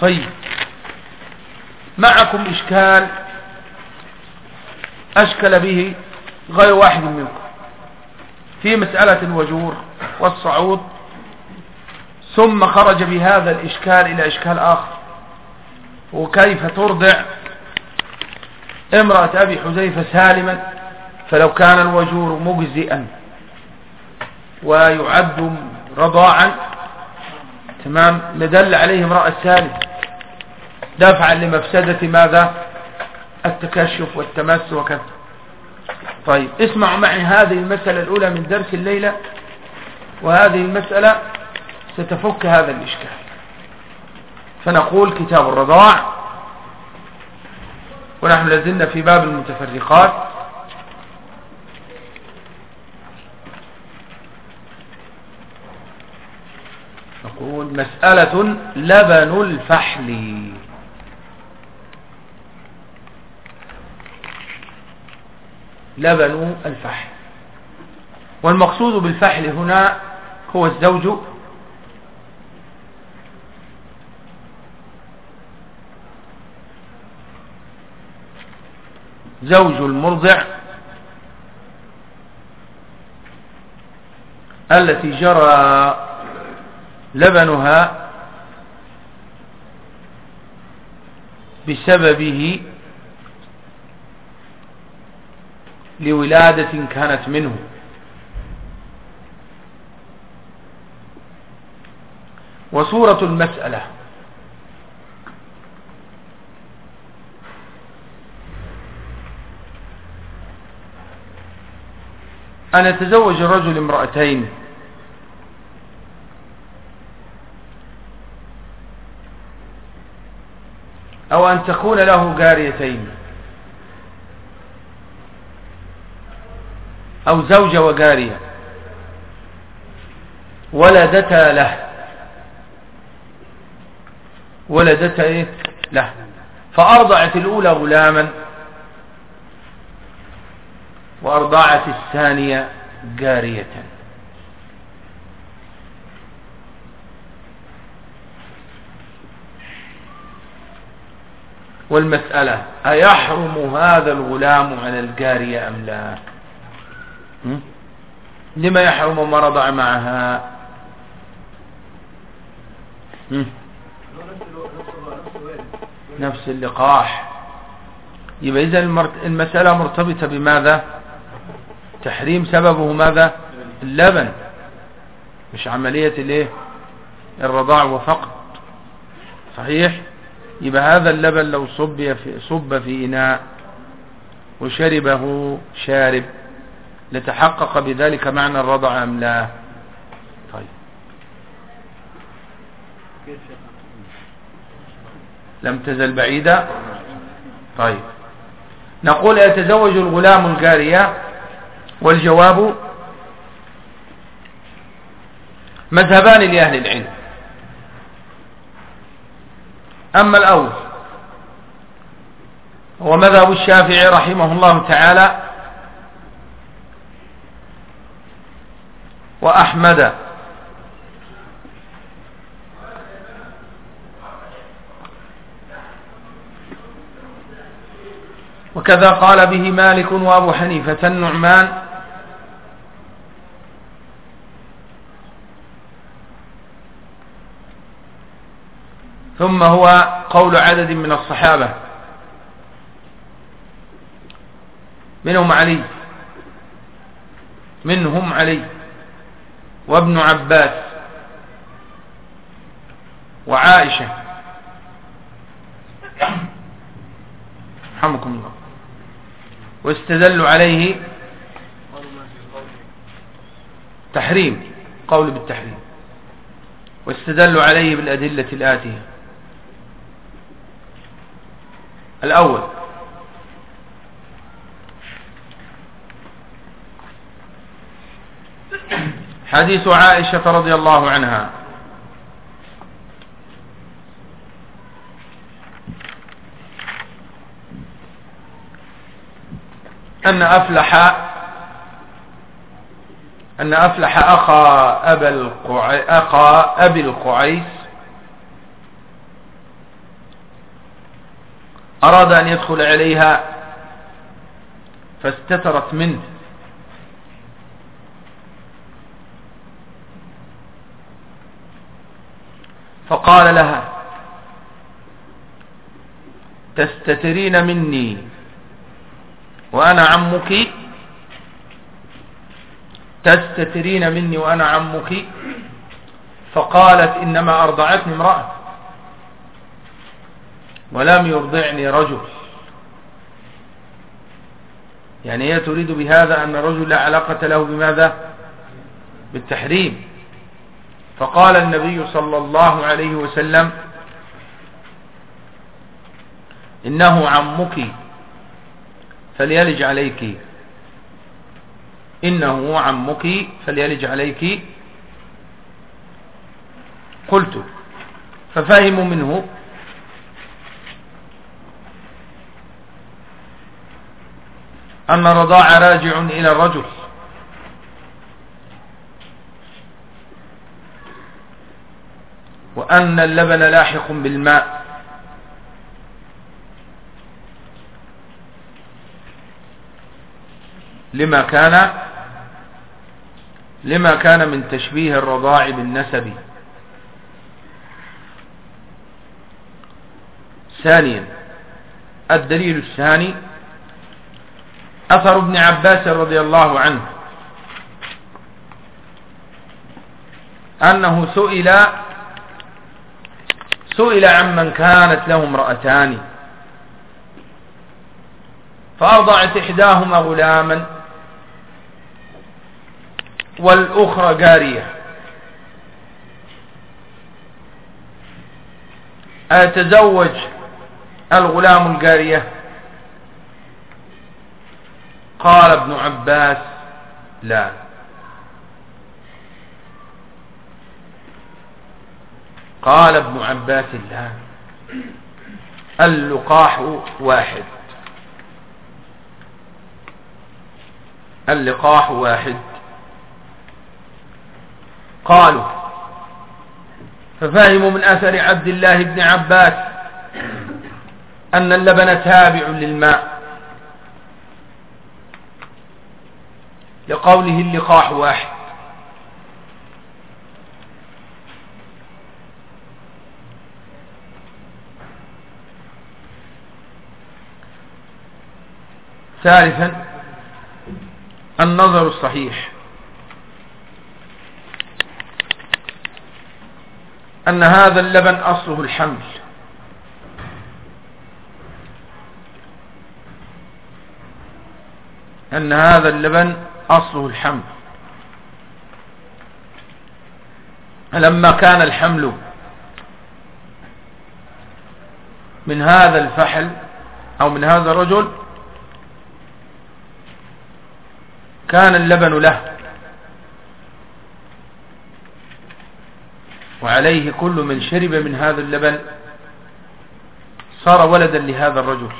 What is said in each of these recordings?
طيب. معكم إشكال أشكل به غير واحد منكم. في مسألة الوجور والصعود. ثم خرج بهذا الإشكال إلى إشكال آخر. وكيف ترضع امرأة أبي حذيفة سالما فلو كان الوجور مجزئا ويعد رضاعا؟ تمام. لدل عليه امرأة سالم دفعا لمفسدة ماذا؟ التكشف والتمس وكذا. طيب اسمعوا معي هذه المسألة الأولى من درس الليلة وهذه المسألة ستفك هذا الإشكال. فنقول كتاب الرضاع ونحن لازلنا في باب المتفرقات. نقول مسألة لبن الفحل. لبن الفحل. والمقصود بالفحل هنا هو الزوج. زوج المرضع التي جرى لبنها بسببه لولادة كانت منه. وصورة المسألة. أن يتزوج الرجل امرأتين. أو أن تكون له جاريتين. أو زوجة وجارية ولدتا له. ولدتا إيه؟ له. فأرضعت الأولى غلاما. وأرضعت الثانية جارية. والمسألة أيحرم هذا الغلام على الجارية أم لا؟ لما يحرم ما رضع معها نفس اللقاح. يبقى إذا المسألة مرتبطة بماذا؟ تحريم سببه ماذا؟ اللبن. مش عملية الإيه؟ الرضاع وفقط صحيح؟ يبقى هذا اللبن لو صب في, صب في إناء وشربه شارب. لتحقق بذلك معنى الرضع أم لا؟ طيب. لم تزل بعيدة؟ طيب. نقول يتزوج الغلام الجارية والجواب مذهبان لأهل العلم. أما الأول هو مذهب الشافعي رحمه الله تعالى وأحمد. وكذا قال به مالك وأبو حنيفة النعمان. ثم هو قول عدد من الصحابة. منهم علي. منهم علي. وابن عباس وعائشة. رحمكم الله. واستدلوا عليه تحريم قول بالتحريم. واستدلوا عليه بالأدلة الآتية. الأول حديث عائشة رضي الله عنها. أن أفلح أن أفلح أخا أبا القعي أخا أبي القعيس. أراد أن يدخل عليها فاستترت منه. فقال لها تستترين مني وأنا عمك؟ تستترين مني وأنا عمك؟ فقالت إنما أرضعتني امرأة ولم يرضعني رجل. يعني هي تريد بهذا أن الرجل لا علاقة له بماذا؟ بالتحريم. فقال النبي صلى الله عليه وسلم إنه عمك فليلج عليك. إنه عمك فليلج عليك. قلت ففهموا منه. أن الرضاع راجع إلى الرجل. وأن اللبن لاحق بالماء. لما كان لما كان من تشبيه الرضاع بالنسب. ثانيا الدليل الثاني أثر ابن عباس رضي الله عنه أنه سئل سئل عمن كانت له امرأتان. فأرضعت إحداهما غلاما والأخرى جارية. أتزوج الغلام الجارية؟ قال ابن عباس لا. قال ابن عباس لا اللقاح واحد. اللقاح واحد. قالوا ففهموا من أثر عبد الله بن عباس أن اللبن تابع للماء. لقوله اللقاح واحد. ثالثا النظر الصحيح. أن هذا اللبن أصله الحمل. أن هذا اللبن أصله الحمل. لما كان الحمل من هذا الفحل أو من هذا الرجل كان اللبن له. وعليه كل من شرب من هذا اللبن صار ولدا لهذا الرجل.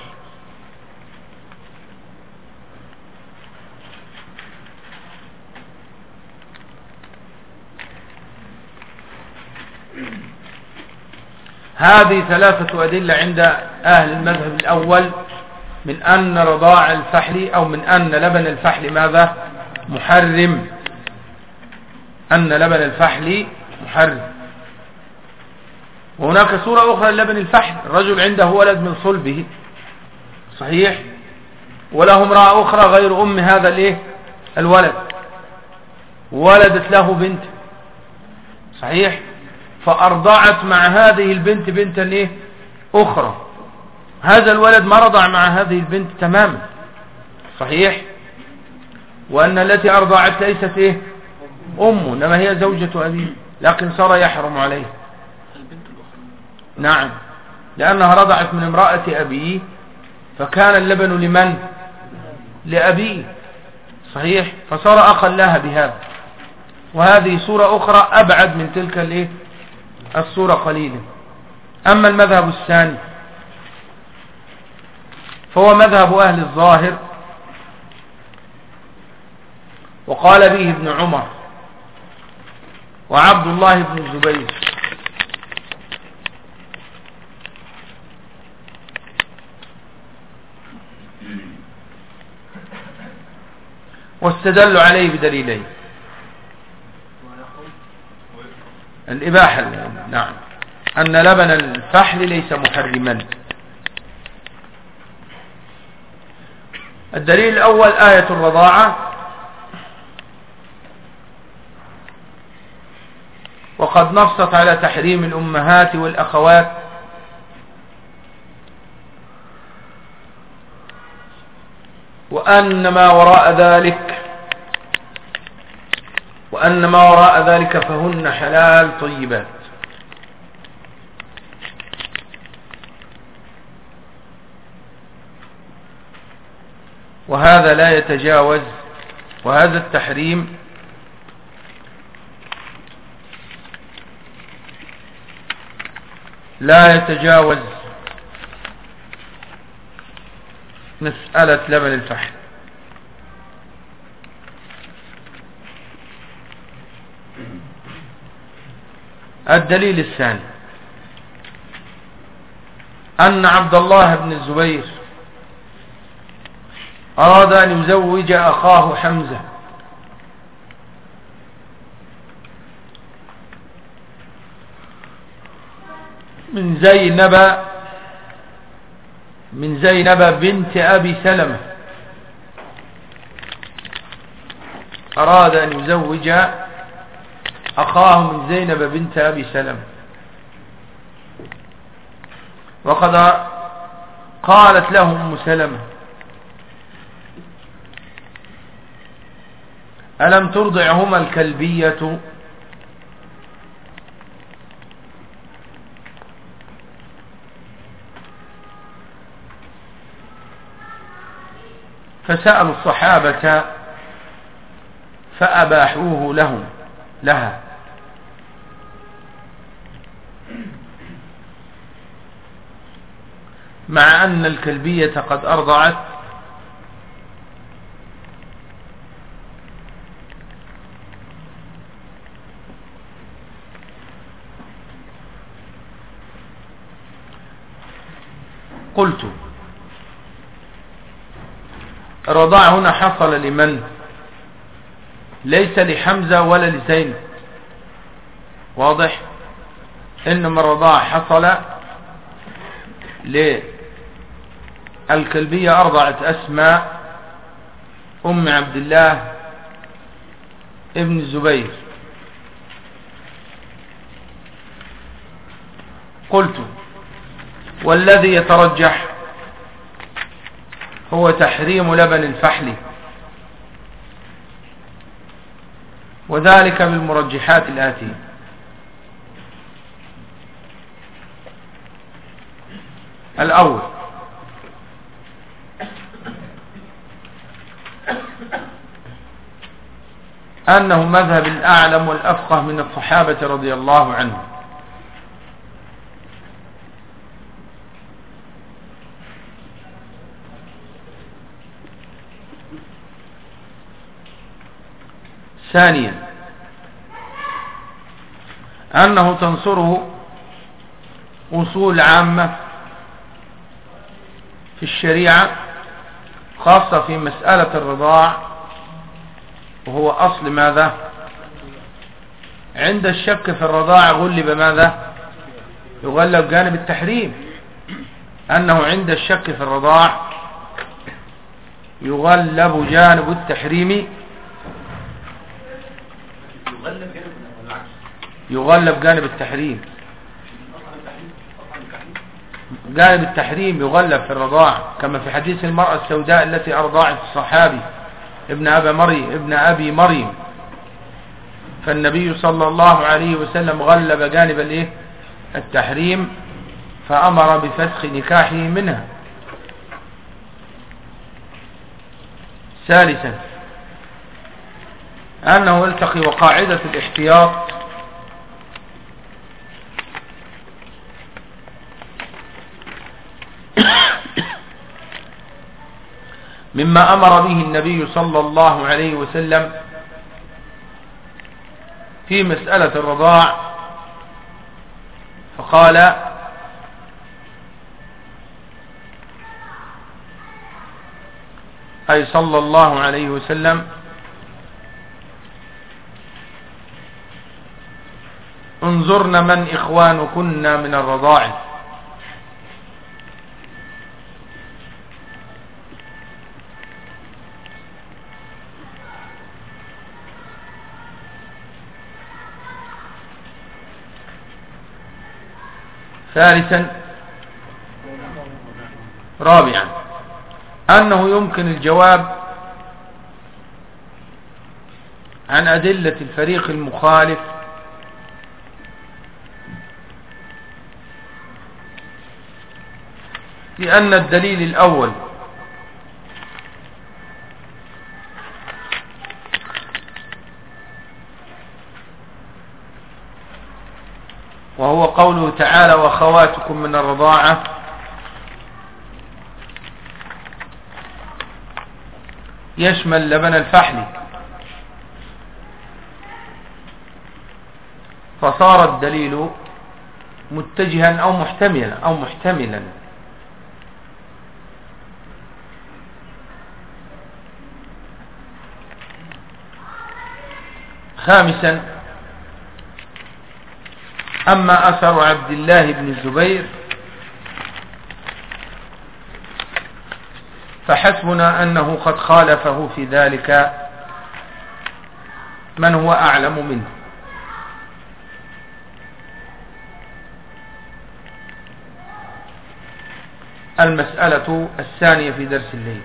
هذه ثلاثة أدلة عند أهل المذهب الأول. من أن رضاع الفحل أو من أن لبن الفحل ماذا؟ محرم. أن لبن الفحل محرم. وهناك صورة أخرى للبن الفحل. الرجل عنده ولد من صلبه. صحيح؟ وله امرأة أخرى غير أم هذا الإيه؟ الولد. ولدت له بنت. صحيح؟ فأرضعت مع هذه البنت بنتا إيه؟ أخرى. هذا الولد ما رضع مع هذه البنت تماما. صحيح؟ وأن التي أرضعت ليست إيه؟ أمه إنما هي زوجة أبيه لكن صار يحرم عليه نعم. لأنها رضعت من امرأة أبيه فكان اللبن لمن؟ لأبيه. صحيح؟ فصار أخا لها بهذا. وهذه صورة أخرى أبعد من تلك الصورة قليلا. أما المذهب الثاني فهو مذهب أهل الظاهر. وقال به ابن عمر وعبد الله بن الزبير. واستدلوا عليه بدليلين. الإباحة نعم. أن لبن الفحل ليس محرما. الدليل الأول آية الرضاعة وقد نصت على تحريم الأمهات والأخوات. وأن ما وراء ذلك وأن ما وراء ذلك فهن حلال طيبات. وهذا لا يتجاوز وهذا التحريم لا يتجاوز مسألة لبن الفحم. الدليل الثاني أن عبد الله بن الزبير أراد أن يزوج أخاه حمزة. من زينب من زينب بنت أبي سلمة. أراد أن يزوج أخاه من زينب بنت أبي سلمة. وقد قالت له أم سلمة. ألم ترضعهما الكلبية؟ فسألوا الصحابة فأباحوه لهم لها. مع أن الكلبية قد أرضعت قلت. الرضاع هنا حصل لمن؟ ليس لحمزة ولا لزينب واضح؟ إنما الرضاع حصل للكلبية أرضعت أسماء أم عبد الله ابن الزبير. قلت. والذي يترجح هو تحريم لبن الفحل. وذلك بالمرجحات الآتية. الأول أنه مذهب الأعلم والأفقه من الصحابة رضي الله عنهم. ثانيا. أنه تنصره أصول عامة في الشريعة خاصة في مسألة الرضاع وهو أصل ماذا؟ عند الشك في الرضاع غلب ماذا؟ يغلب جانب التحريم. أنه عند الشك في الرضاع يغلب جانب التحريم يغلب جانب التحريم. جانب التحريم يغلب في الرضاع كما في حديث المرأة السوداء التي أرضعت الصحابي ابن أبي مريم ابن أبي مريم فالنبي صلى الله عليه وسلم غلب جانب الإيه؟ التحريم فأمر بفسخ نكاحه منها. ثالثا أنه يلتقي وقاعدة الاحتياط مما أمر به النبي صلى الله عليه وسلم في مسألة الرضاع فقال أي صلى الله عليه وسلم انظرن من إخوانكن من الرضاعه ثالثا رابعا أنه يمكن الجواب عن أدلة الفريق المخالف لأن الدليل الأول قوله تعالى وخواتكم من الرضاعة. يشمل لبن الفحل. فصار الدليل متجها أو محتملا أو محتملا. خامسا أما أثر عبد الله بن الزبير فحسبنا أنه قد خالفه في ذلك من هو أعلم منه. المسألة الثانية في درس الليل.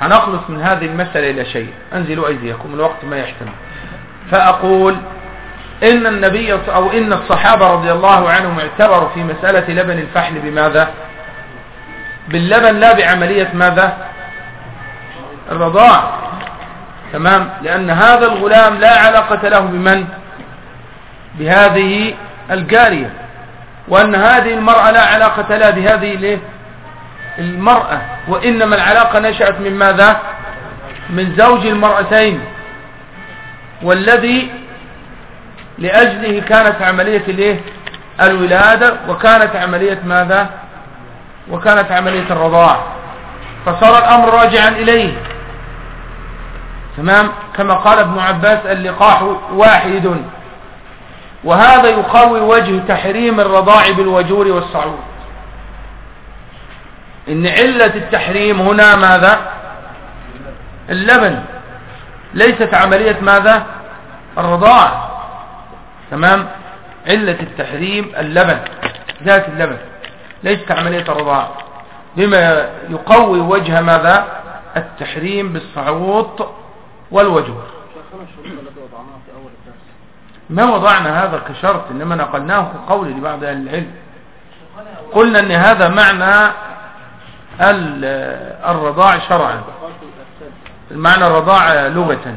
هنخلص من هذه المسألة إلى شيء. أنزلوا أيديكم الوقت ما يحتمل. فأقول إن النبي أو إن الصحابة رضي الله عنهم اعتبروا في مسألة لبن الفحل بماذا؟ باللبن لا بعملية ماذا؟ الرضاع. تمام؟ لأن هذا الغلام لا علاقة له بمن؟ بهذه الجارية. وأن هذه المرأة لا علاقة لها بهذه المرأة. وإنما العلاقة نشأت من ماذا؟ من زوج المرأتين. والذي لأجله كانت عملية الإيه؟ الولادة وكانت عملية ماذا؟ وكانت عملية الرضاع فصار الأمر راجعا إليه. تمام؟ كما قال ابن عباس اللقاح واحد. وهذا يقوي وجه تحريم الرضاع بالوجور والصعود. إن علة التحريم هنا ماذا؟ اللبن. ليست عملية ماذا؟ الرضاع. تمام؟ علة التحريم اللبن ذات اللبن. ليست عملية الرضاعة بما يقوي وجه ماذا؟ التحريم بالصعوط والوجوه ما وضعنا هذا كشرط إنما نقلناه كقول لبعض أهل العلم. قلنا أن هذا معنى الرضاع شرعا. المعنى الرضاع لغة.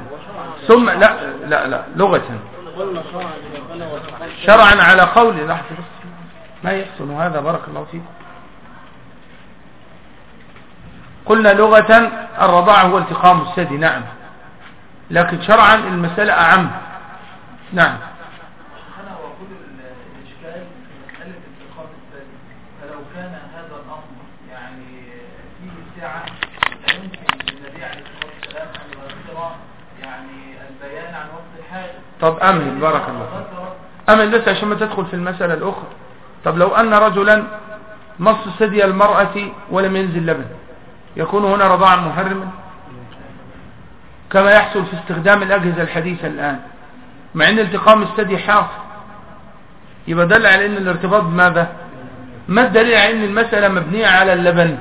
ثم لا لا لا لغة. شرعا على قول لحظة بس ما يحسن هذا بارك الله فيكم قلنا لغة الرضاعة هو التقام الثدي نعم. لكن شرعا المسألة أعم. نعم. طب أمهل بارك الله أمهل بس عشان ما تدخل في المسألة الأخرى. طب لو أن رجلا مص ثدي المرأة ولم ينزل لبن يكون هنا رضاعا محرما؟ كما يحصل في استخدام الأجهزة الحديثة الآن. مع أن التقام الثدي حاصل. يبقى دل على أن الارتباط بماذا؟ ما الدليل على أن المسألة مبنية على اللبن؟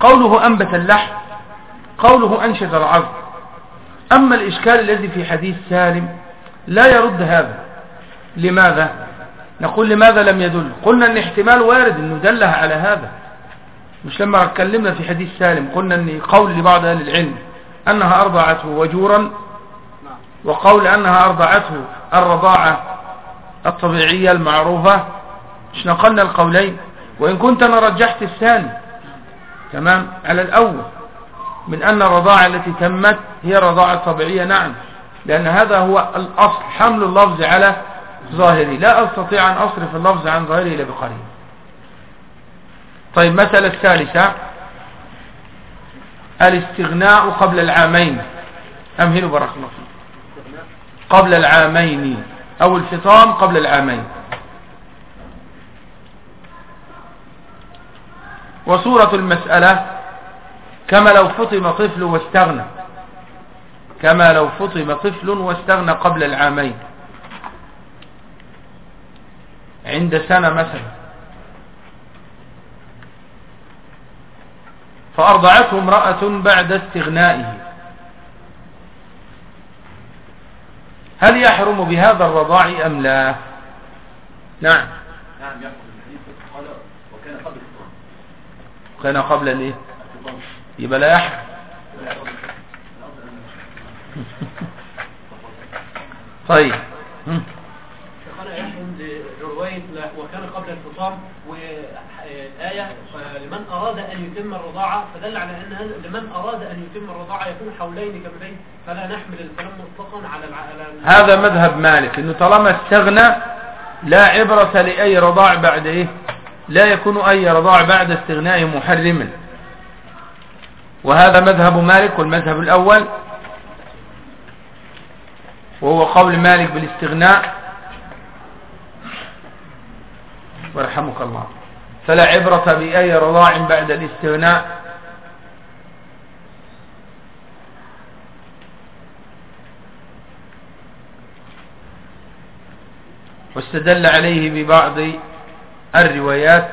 قوله أنبت اللحم قوله أنشد العظم. أما الإشكال الذي في حديث سالم لا يرد هذا. لماذا؟ نقول لماذا لم يدل؟ قلنا إن احتمال وارد إنه دلها على هذا. مش لما اتكلمنا في حديث سالم قلنا إن قول لبعض أهل العلم أنها أرضعته وجورا وقول أنها أرضعته الرضاعة الطبيعية المعروفة مش نقلنا القولين. وإن كنت أنا رجحت الثاني تمام؟ على الأول. من أن الرضاعة التي تمت هي رضاعة طبيعية نعم. لأن هذا هو الأصل حمل اللفظ على ظاهري لا أستطيع أن أصرف اللفظ عن ظاهري إلى بقريب. طيب مثل الثالثة. الاستغناء قبل العامين. أمهل بارك الله فيك. قبل العامين. أو الفطام قبل العامين. وصورة المسألة كما لو فطم طفل واستغنى. كما لو فطم طفل واستغنى قبل العامين. عند سنة مثلا. فأرضعته امرأة بعد استغنائه. هل يحرم بهذا الرضاع أم لا؟ نعم. نعم يحرم. قال وكان قبل الفطام. كان قبل الإيه؟ يبقى لا يحرم. طيب. وكان قبل الفطام والآية لمن أراد أن يتم الرضاعة فدل على أن لمن أراد أن يتم الرضاعة يكون حولين كاملين فلا نحمل الكلام مطلقا على هذا مذهب مالك أنه طالما استغنى لا عبرة لأي رضاع بعد إيه؟ لا يكون أي رضاع بعد استغنائه محرما وهذا مذهب مالك والمذهب الأول. وهو قول مالك بالاستغناء. ويرحمك الله. فلا عبرة بأي رضاع بعد الاستغناء. واستدل عليه ببعض الروايات.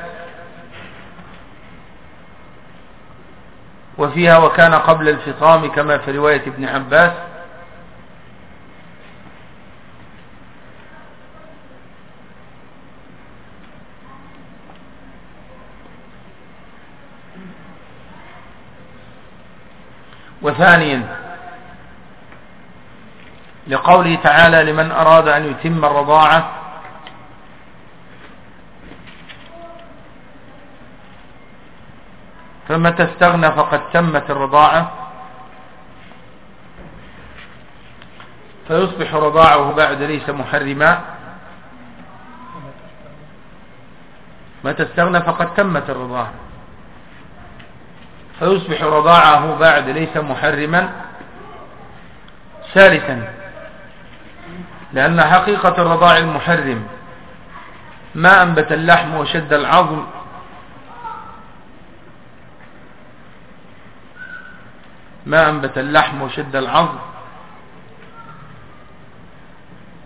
وفيها وكان قبل الفطام كما في رواية ابن عباس. وثانيا لقوله تعالى لمن أراد أن يتم الرضاعة فمتى استغنى فقد تمت الرضاعة فيصبح رضاعه بعد ليس محرما. متى استغنى فقد تمت الرضاعة. فيصبح رضاعه بعد ليس محرما ثالثا لأن حقيقة الرضاع المحرم ما أنبت اللحم وشد العظم. ما أنبت اللحم وشد العظم.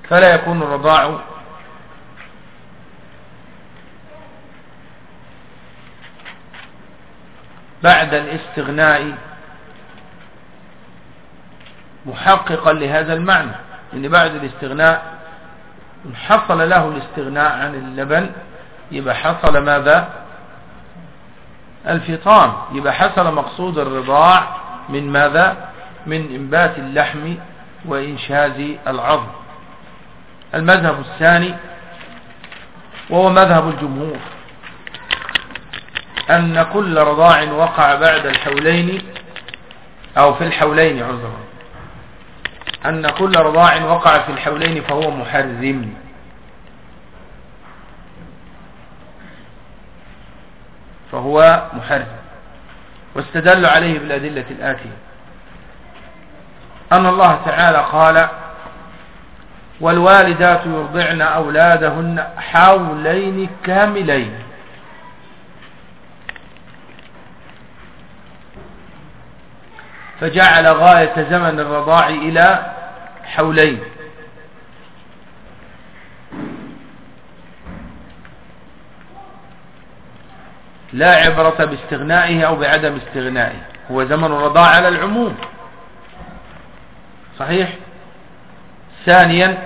فلا يكون الرضاع بعد الاستغناء محققا لهذا المعنى. ان بعد الاستغناء حصل له الاستغناء عن اللبن يبقى حصل ماذا؟ الفطام. يبقى حصل مقصود الرضاع من ماذا؟ من إنبات اللحم وإنشاز العظم. المذهب الثاني وهو مذهب الجمهور. أن كل رضاع وقع بعد الحولين أو في الحولين عذرا. أن كل رضاع وقع في الحولين فهو محرم. فهو محرم. واستدل عليه بالأدلة الآتية. أن الله تعالى قال والوالدات يرضعن أولادهن حولين كاملين فجعل غاية زمن الرضاع إلى حولين. لا عبرة باستغنائه أو بعدم استغنائه. هو زمن الرضاع على العموم. صحيح؟ ثانيا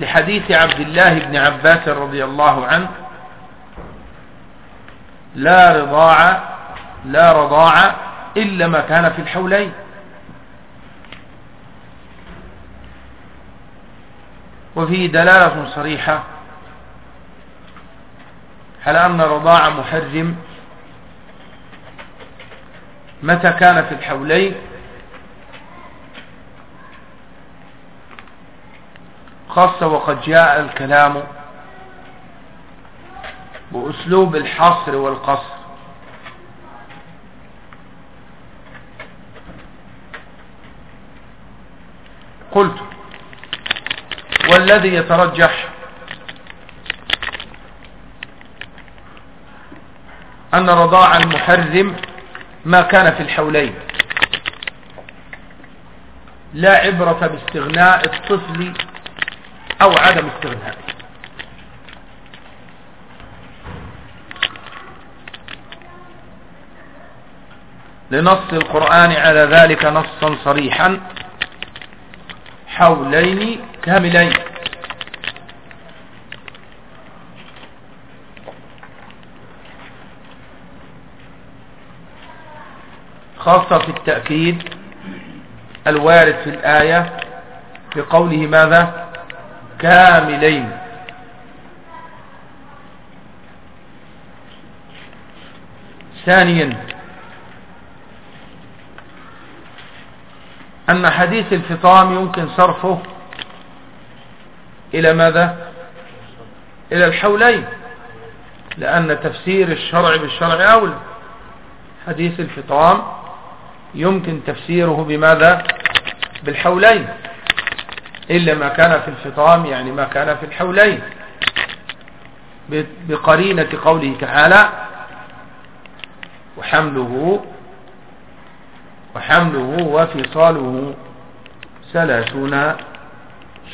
لحديث عبد الله بن عباس رضي الله عنه لا رضاع لا رضاع إلا ما كان في الحولين. وفيه دلالة صريحة على أن الرضاعة محرم متى كان في الحولين؟ خاصة وقد جاء الكلام بأسلوب الحصر والقصر. قلت والذي يترجح أن رضاع المحرم ما كان في الحولين. لا عبرة باستغناء الطفل أو عدم استغناء لنص القرآن على ذلك نصا صريحا. حولين كاملين. خاصة في التأكيد الوارد في الآية بقوله ماذا؟ كاملين. ثانيا أن حديث الفطام يمكن صرفه إلى ماذا؟ إلى الحولين لأن تفسير الشرع بالشرع أولى. حديث الفطام يمكن تفسيره بماذا؟ بالحولين إلا ما كان في الفطام يعني ما كان في الحولين. بقرينة قوله تعالى وحمله وحمله وفصاله ثلاثون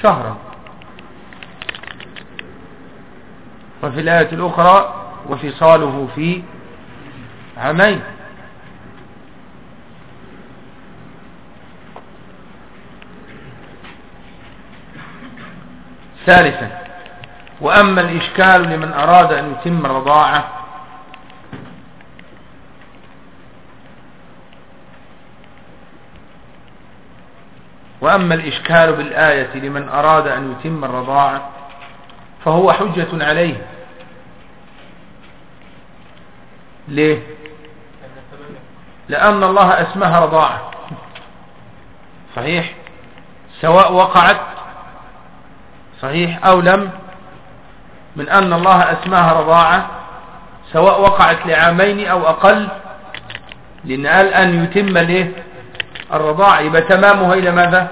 شهرا. وفي الآية الأخرى وفصاله في عامين. ثالثا وأما الإشكال لمن أراد أن يتم الرضاعة وأما الإشكال بالآية لمن أراد أن يتم الرضاعة فهو حجة عليه. ليه؟ لأن الله أسمها رضاعة صحيح؟ سواء وقعت صحيح أو لم من أن الله أسماها رضاعة سواء وقعت لعامين أو أقل لأن قال أن يتم له الرضاعة يبقى تمامها إلى ماذا؟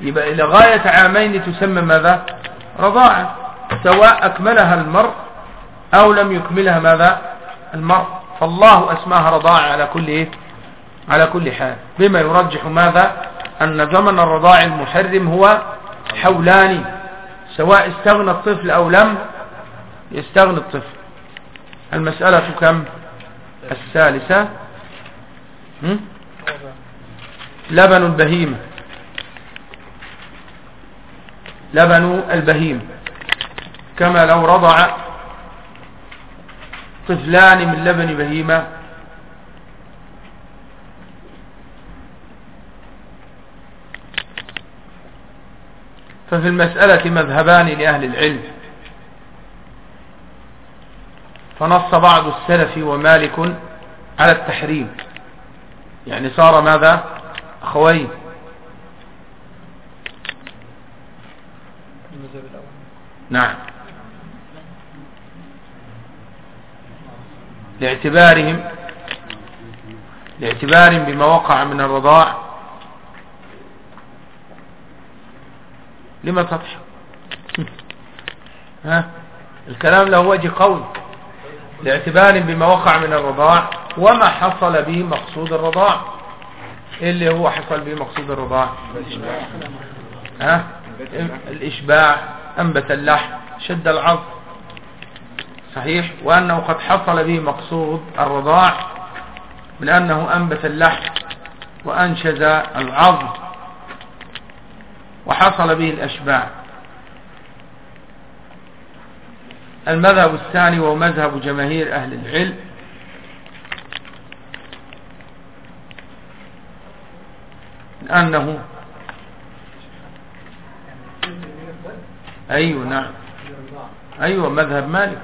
يبقى إلى غاية عامين تسمى ماذا؟ رضاعة سواء أكملها المرء أو لم يكملها ماذا؟ المرء. فالله أسماها رضاعة على كل إيه؟ على كل حال. بما يرجح ماذا؟ أن زمن الرضاع المحرم هو حولاني سواء استغنى الطفل أو لم يستغني الطفل. المسألة كم؟ الثالثة. لبن البهيمة لبن البهيمة كما لو رضع طفلان من لبن بهيمة. ففي المسألة مذهبان لأهل العلم. فنص بعض السلف ومالك على التحريم. يعني صار ماذا؟ أخوين نعم. لاعتبارهم لاعتبارهم بما وقع من الرضاع. لما تضحك؟ ها؟ الكلام له وجه قوي لاعتبار بما وقع من الرضاع وما حصل به مقصود الرضاع. إيه اللي هو حصل به مقصود الرضاع؟ ها؟ الإشباع أنبت اللحم شد العظم. صحيح؟ وأنه قد حصل به مقصود الرضاع من أنه أنبت اللحم وأنشز العظم. وحصل به الأشباع. المذهب الثاني وهو مذهب جماهير أهل العلم أنه أيوة نعم. أيوة مذهب مالك.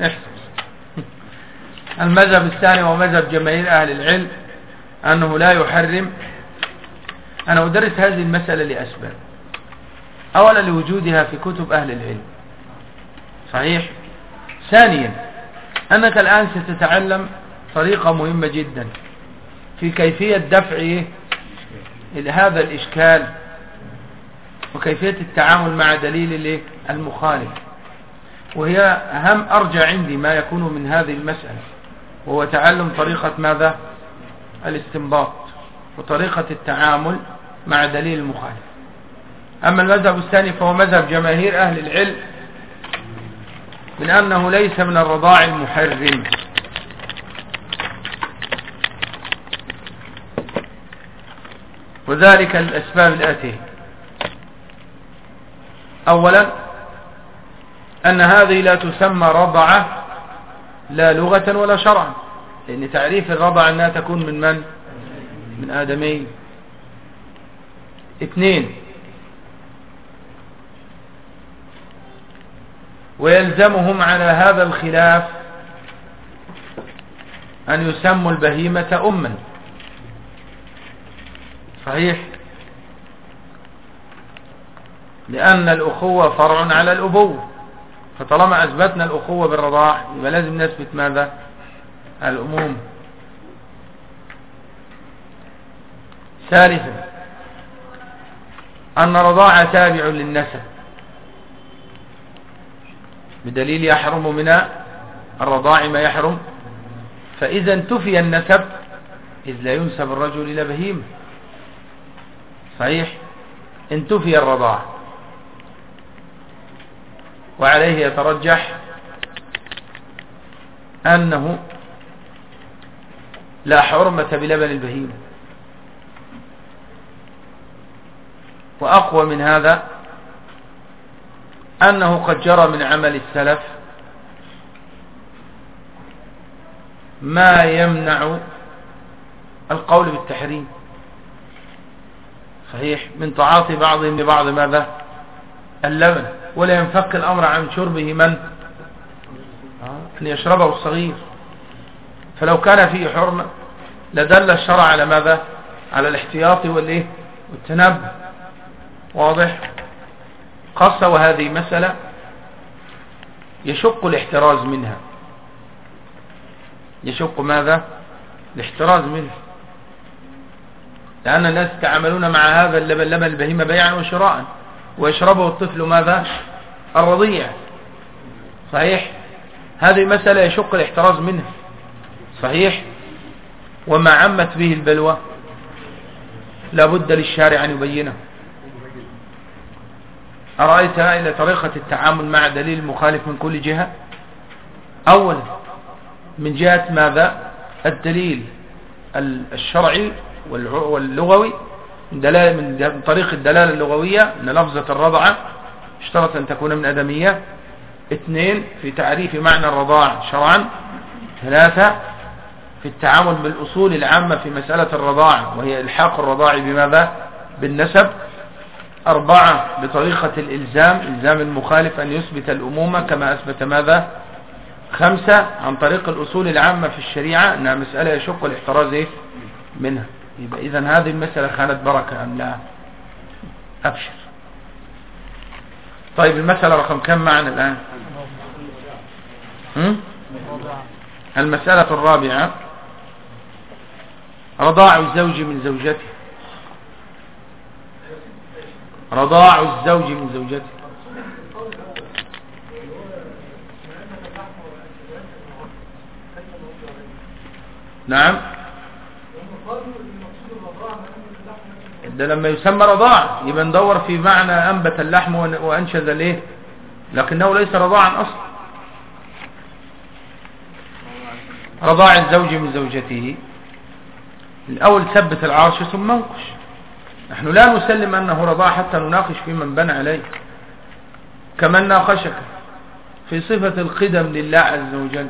احسن. المذهب الثاني وهو مذهب جماهير أهل العلم أنه لا يحرم. أنا أدرس هذه المسألة لأسباب. أولا لوجودها في كتب أهل العلم. صحيح؟ ثانيا أنك الآن ستتعلم طريقة مهمة جدا. في كيفية دفع هذا الإشكال وكيفية التعامل مع دليل المخالف. وهي أهم أرجع عندي ما يكون من هذه المسألة وهو تعلم طريقة ماذا؟ الاستنباط وطريقة التعامل مع دليل المخالف. أما المذهب الثاني فهو مذهب جماهير أهل العلم من أنه ليس من الرضاع المحرم. وذلك الأسباب الآتية. أولا أن هذه لا تسمى رضعة لا لغة ولا شرعا لأن تعريف الرضع أنها تكون من من؟ من آدمين. اثنين ويلزمهم على هذا الخلاف أن يسموا البهيمة أما. صحيح؟ لأن الأخوة فرع على الأبوة. فطالما أثبتنا الأخوة بالرضاع يبقى لازم نثبت ماذا؟ الأموم. ثالثا أن الرضاعة تابع للنسب. بدليل يحرم من الرضاع ما يحرم. فإذا انتفي النسب إذ لا ينسب الرجل إلى بهيمة. صحيح؟ انتفي الرضاع وعليه يترجح أنه لا حرمة بلبن البهيمة. وأقوى من هذا أنه قد جرى من عمل السلف ما يمنع القول بالتحريم. صحيح من تعاطي بعضهم لبعض ماذا؟ اللبن. ولا ينفك الأمر عن شربه من؟ أن يشربه الصغير. فلو كان فيه حرمة لدل الشرع على ماذا؟ على الاحتياط والتنبه. واضح؟ خاصة وهذه مسألة يشق الاحتراز منها. يشق ماذا؟ الاحتراز منها. لأن الناس يتعاملون مع هذا اللبن لبن البهيمة بيعا وشراء. ويشربه الطفل ماذا؟ الرضيع. صحيح؟ هذه مسألة يشق الاحتراز منها. صحيح؟ وما عمت به البلوى؟ لابد للشارع أن يبينه. أرأيت إلى طريقة التعامل مع دليل المخالف من كل جهة؟ أولا من جهة ماذا؟ الدليل الشرعي واللغوي من, دلالة من طريق الدلالة اللغوية أن لفظة الرضعة اشترط أن تكون من أدمية. اثنين في تعريف معنى الرضاع شرعا. ثلاثة في التعامل بالأصول العامة في مسألة الرضاع وهي إلحاق الرضاع بماذا؟ بالنسب. أربعة بطريقة الإلزام إلزام المخالف أن يثبت الأمومة كما أثبت ماذا؟ خمسة عن طريق الأصول العامة في الشريعة أنها مسألة يشق الاحتراز إيه؟ منها. إذا هذه المسألة كانت بركة أم لا؟ أبشر. طيب المسألة رقم كم معنا الآن؟ هم؟ المسألة الرابعة. رضاع الزوج من زوجته. رضاع الزوج من زوجته. نعم. ده لما يسمى رضاع يبقى ندور في معنى أنبت اللحم وأنشز الإيه؟ لكنه ليس رضاعا أصلا. رضاع الزوج من زوجته. الأول ثبت العرش ثم أنقش. نحن لا نسلم أنه رضاع حتى نناقش في من بنى عليه. كمن ناقشك في صفة القدم لله عز وجل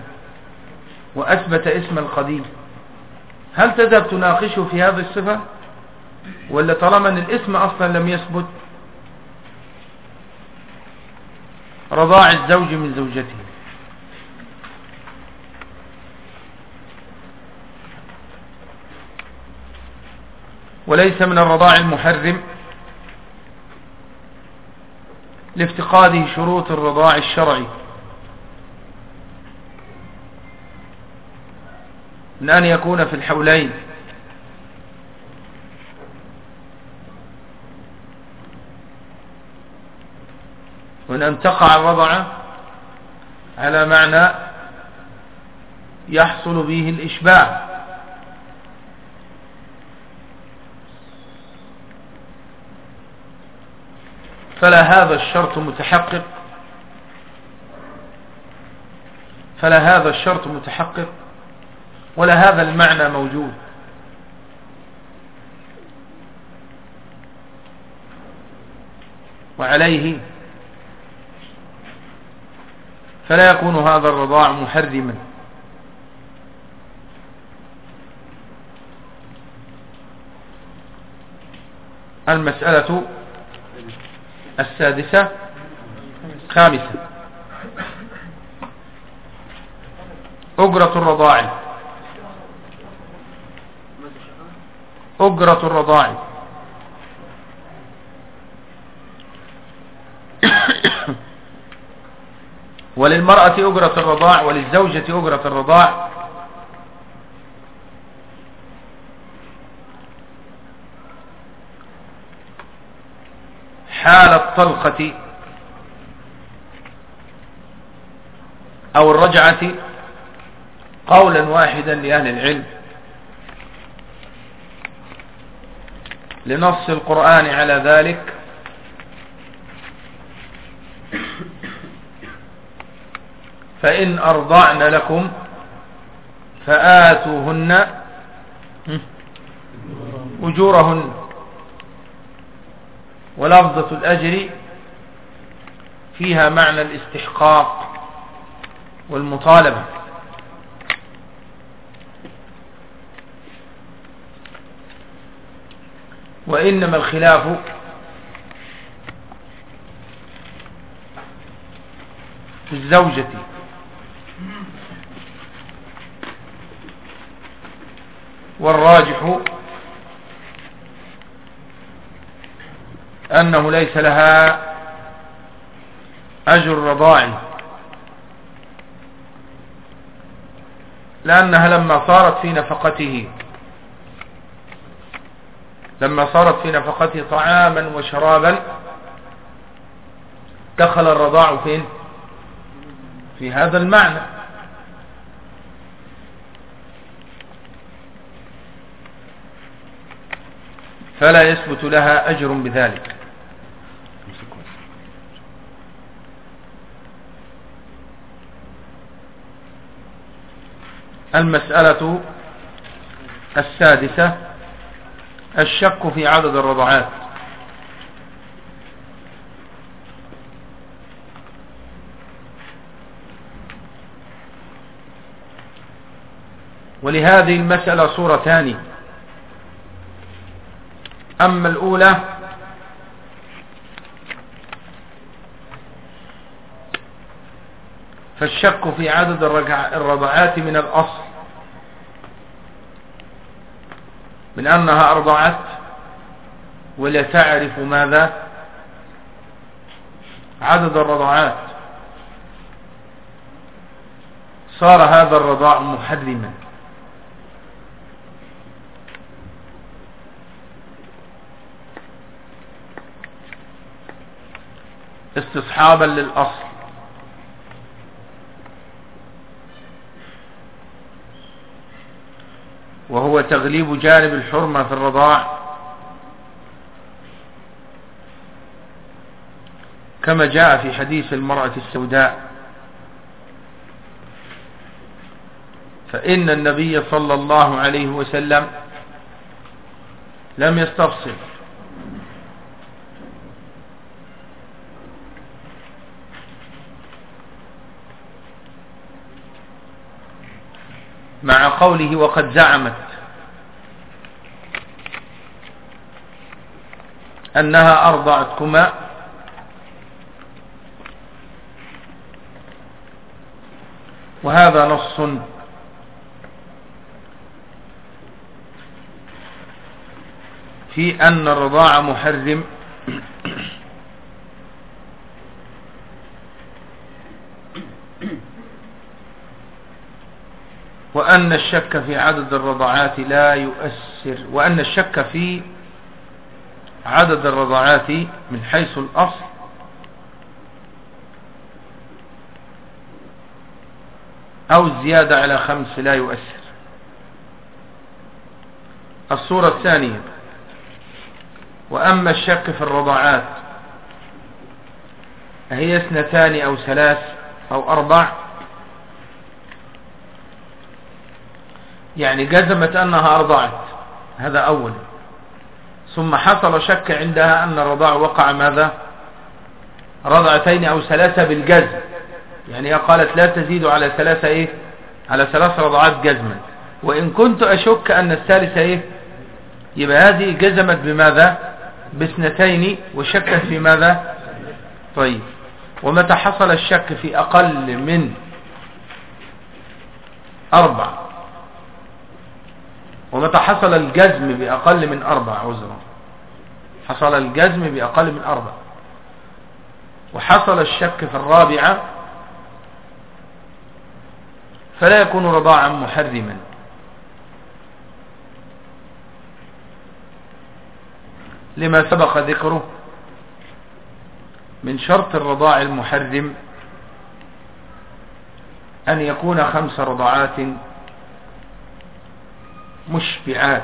وأثبت اسم القديم. هل تذهب تناقشه في هذه الصفة؟ ولا طالما إن الاسم أصلا لم يثبت رضاع الزوج من زوجته. وليس من الرضاع المحرم لافتقاده شروط الرضاع الشرعي. من أن يكون في الحولين. وأن أن تقع الرضعة على معنى يحصل به الإشباع فلا هذا الشرط متحقق. فلا هذا الشرط متحقق. ولا هذا المعنى موجود. وعليه فلا يكون هذا الرضاع محرما. المسألة السادسة خامسة. أجرة الرضاع. أجرة الرضاع. وللمرأة أجرة الرضاع وللزوجة أجرة الرضاع. حال الطلقة أو الرجعة قولا واحدا لأهل العلم. لنص القرآن على ذلك. فإن أرضعن لكم فآتوهن أجورهن. ولفظة الأجر فيها معنى الاستحقاق والمطالبة. وإنما الخلاف في الزوجة. والراجح أنه ليس لها أجر رضاع لأنها لما صارت في نفقته لما صارت في نفقته طعاما وشرابا دخل الرضاع فين؟ في هذا المعنى. فلا يثبت لها أجر بذلك. المسألة السادسة الشك في عدد الرضعات. ولهذه المسألة صورتان. أما الأولى فالشك في عدد الرضعات من الأصل من أنها أرضعت ولا تعرف ماذا؟ عدد الرضعات. صار هذا الرضاع محرما. استصحابا للأصل. وهو تغليب جانب الحرمة في الرضاع. كما جاء في حديث المرأة السوداء. فإن النبي صلى الله عليه وسلم لم يستفصل. مع قوله وقد زعمت أنها أرضعتكما وهذا نص في أن الرضاع محرم وأن الشك في عدد الرضعات لا يؤثر وأن الشك في عدد الرضعات من حيث الأصل. أو الزيادة على خمس لا يؤثر. الصورة الثانية. وأما الشك في الرضاعات هي اثنتان أو ثلاث أو أربع يعني جزمت أنها أرضعت هذا أول. ثم حصل شك عندها أن الرضاع وقع ماذا؟ رضعتين أو ثلاثة بالجزم. يعني هي قالت لا تزيد على ثلاثة إيه؟ على ثلاث رضعات جزما. وإن كنت أشك أن الثالثة إيه؟ يبقى هذه جزمت بماذا؟ باثنتين وشكت في ماذا؟ طيب. ومتى حصل الشك في أقل من أربع؟ ومتى حصل الجزم بأقل من أربع عذرا. حصل الجزم بأقل من أربع. وحصل الشك في الرابعة فلا يكون رضاعا محرما. لما سبق ذكره من شرط الرضاع المحرم أن يكون خمس رضعات مشبعات.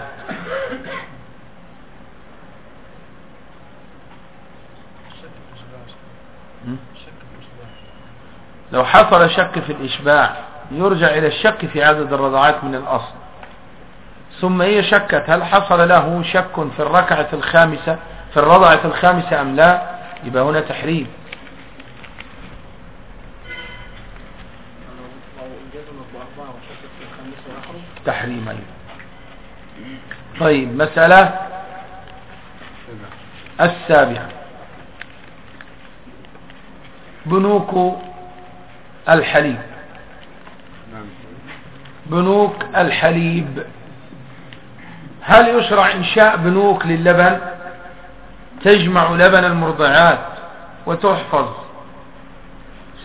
لو حصل شك في الإشباع يرجع إلى الشك في عدد الرضعات من الأصل. ثم هي شكت هل حصل له شك في الركعة الخامسة في الرضعة الخامسة أم لا؟ يبقى هنا تحريم. تحريم أيضا. طيب مسألة السابعة. بنوك الحليب. بنوك الحليب. هل يشرع إنشاء بنوك للبن؟ تجمع لبن المرضعات وتحفظ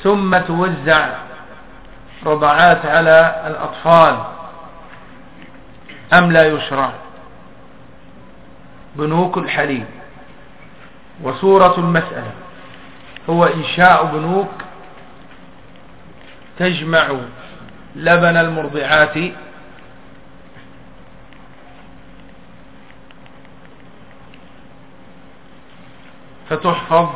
ثم توزع رضعات على الأطفال. أم لا يشرع؟ بنوك الحليب وصورة المسألة هو إنشاء بنوك تجمع لبن المرضعات فتحفظ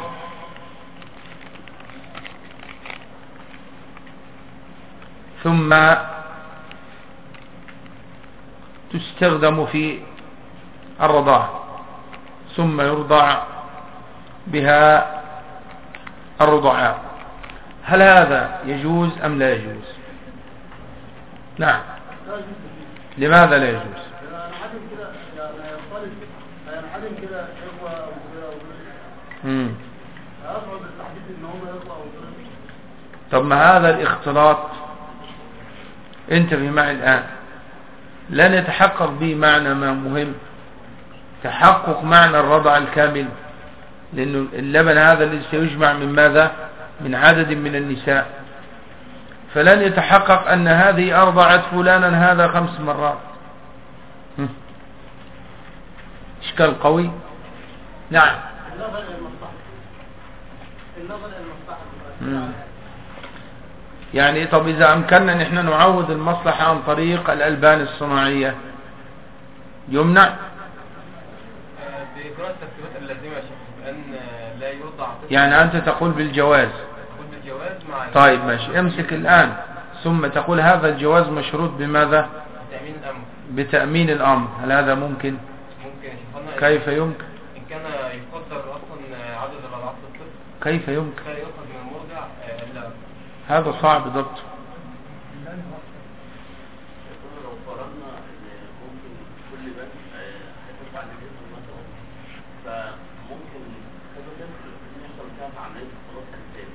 ثم تستخدم في الرضاعة. ثم يرضع بها الرضعاء. هل هذا يجوز أم لا يجوز؟ نعم. لماذا لا يجوز. طب ما هذا الاختلاط؟ انتبه معي الآن. لن يتحقق به معنى ما مهم. تحقق معنى الرضع الكامل لأن اللبن هذا الذي سيجمع من ماذا؟ من عدد من النساء. فلن يتحقق أن هذه أرضعت فلانا هذا خمس مرات. إشكال قوي. نعم. يعني طب إذا أمكننا نحن نعوض المصلحة عن طريق الألبان الصناعية يمنع؟ يعني أنت تقول بالجواز. طيب ماشي. امسك الآن. ثم تقول هذا الجواز مشروط بماذا؟ تأمين الأمر بتأمين الأمر. هل هذا ممكن؟ ممكن كيف يمكن؟ إن كان يقدر أصلا عدد كيف يمكن؟ هذا صعب ضبطه لو فرضنا ان ممكن كل بنك هيحط على جسم مثلا فممكن كذا طفل يحصل فيها عمليه خلاص انسان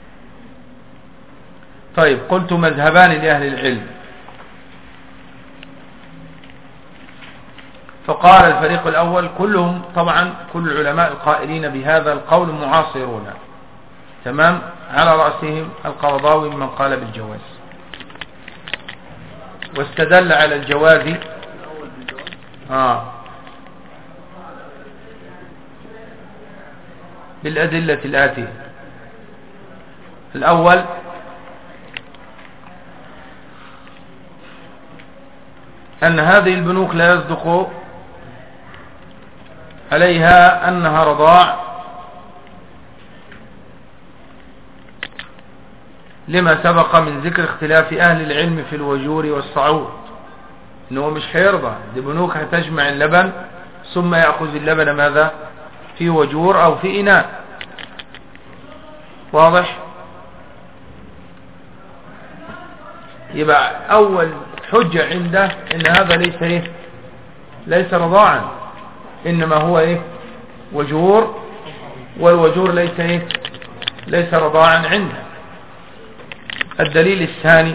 طيب قلت مذهبان لأهل العلم. فقال الفريق الأول كلهم طبعا كل العلماء القائلين بهذا القول معاصرون. تمام؟ على رأسهم القرضاوي من قال بالجواز. واستدل على الجواز. آه. بالأدلة الآتية. أن هذه البنوك لا يصدق عليها أنها رضاع لما سبق من ذكر اختلاف أهل العلم في الوجور والصعود. إنه مش هيرضى دي بنوك هتجمع اللبن ثم يأخذ اللبن ماذا؟ في وجور أو في إناء. واضح؟ يبقى أول حجة عنده إن هذا ليس إيه؟ ليس رضاعا. إنما هو إيه؟ وجور. والوجور ليس إيه؟ ليس رضاعا عنده. الدليل الثاني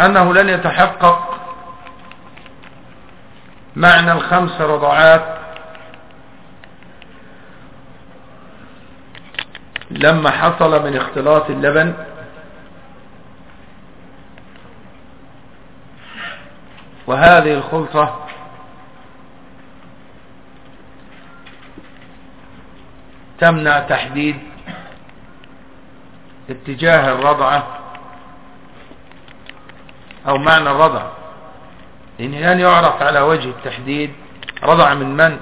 أنه لن يتحقق معنى الخمس رضعات لما حصل من اختلاط اللبن وهذه الخلطة تمنع تحديد اتجاه الرضعة أو معنى الرضع. لأن لن يعرف على وجه التحديد رضع من من؟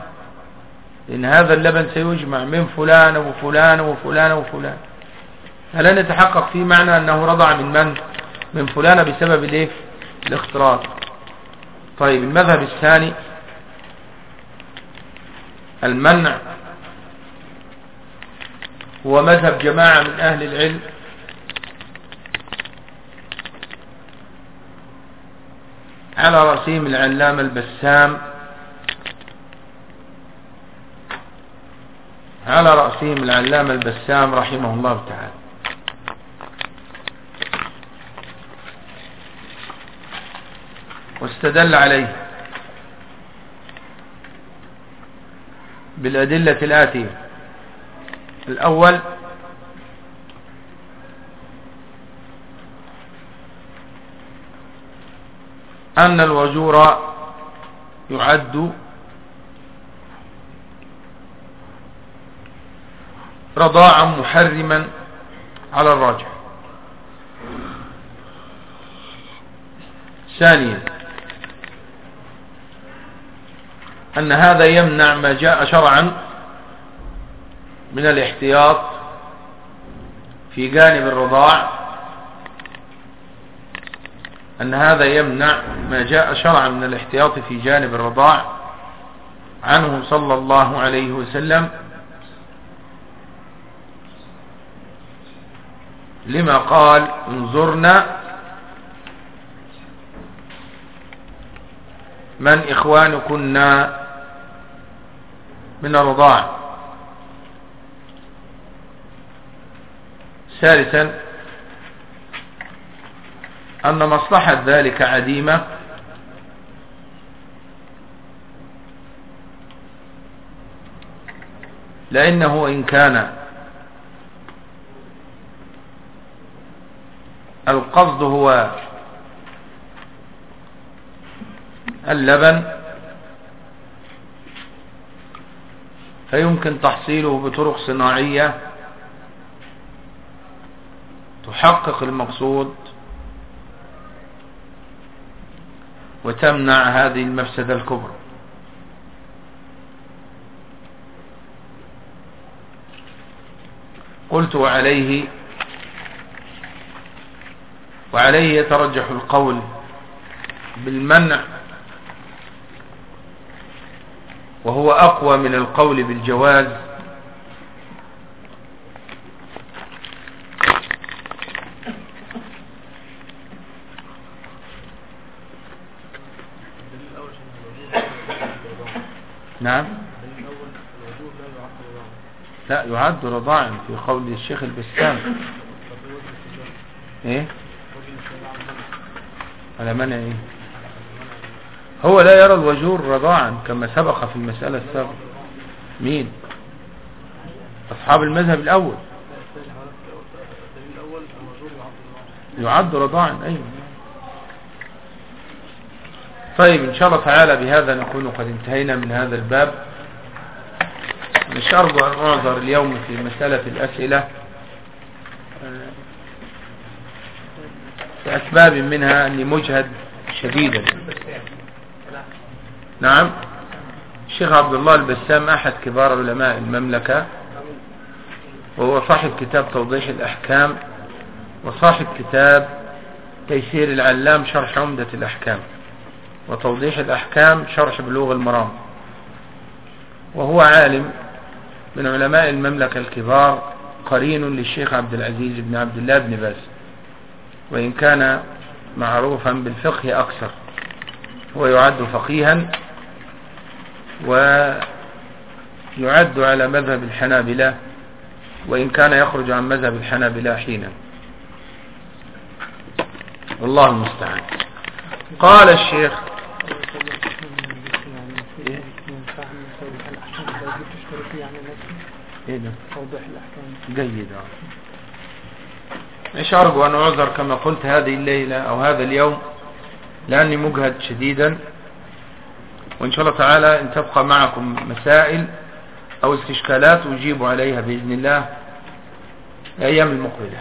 لأن هذا اللبن سيجمع من فلان وفلان وفلان وفلان. فلن يتحقق في معنى أنه رضع من من؟ من فلان بسبب الإيه؟ الاختلاط طيب المذهب الثاني المنع هو مذهب جماعة من أهل العلم. على رأسهم العلامة البسام. على رأسهم العلامة البسام رحمه الله تعالى. واستدل عليه بالأدلة الآتية. الأول أن الوجور يعد رضاعا محرما على الراجح. ثانيا أن هذا يمنع ما جاء شرعا من الاحتياط في جانب الرضاع أن هذا يمنع ما جاء شرعا من الاحتياط في جانب الرضاع عنه صلى الله عليه وسلم. لما قال انظرنا من إخوانكنا من الرضاع ثالثا أن مصلحة ذلك عديمة. لأنه إن كان القصد هو اللبن فيمكن تحصيله بطرق صناعية تحقق المقصود وتمنع هذه المفسدة الكبرى. قلت وعليه وعليه يترجح القول بالمنع وهو أقوى من القول بالجواز. نعم. لا يعد رضاعا في قول الشيخ البسام إيه؟ على منع إيه؟ هو لا يرى الوجور رضاعا كما سبق في المسألة السابقة. مين؟ أصحاب المذهب الأول. يعد رضاعا أيوه. طيب إن شاء الله تعالى بهذا نكون قد انتهينا من هذا الباب. مش أرجو أن أعذر اليوم في مسألة الأسئلة. لأسباب منها أني مجهد شديدا. نعم. الشيخ عبد الله البسام أحد كبار علماء المملكة وهو صاحب كتاب توضيح الأحكام وصاحب كتاب تيسير العلام شرح عمدة الأحكام وتوضيح الأحكام شرح بلوغ المرام. وهو عالم من علماء المملكة الكبار قرين للشيخ عبد العزيز بن عبد الله بن باز وإن كان معروفا بالفقه أكثر هو يعد فقيها. ويعد على مذهب الحنابلة وإن كان يخرج عن مذهب الحنابلة حينا. والله المستعان. قال الشيخ إيه؟ توضيح الأحكام جيد. إيش أرجو أن أعذر كما قلت هذه الليلة أو هذا اليوم لأني مجهد شديدا. وإن شاء الله تعالى إن تبقى معكم مسائل أو استشكالات أجيب عليها بإذن الله الأيام المقبلة.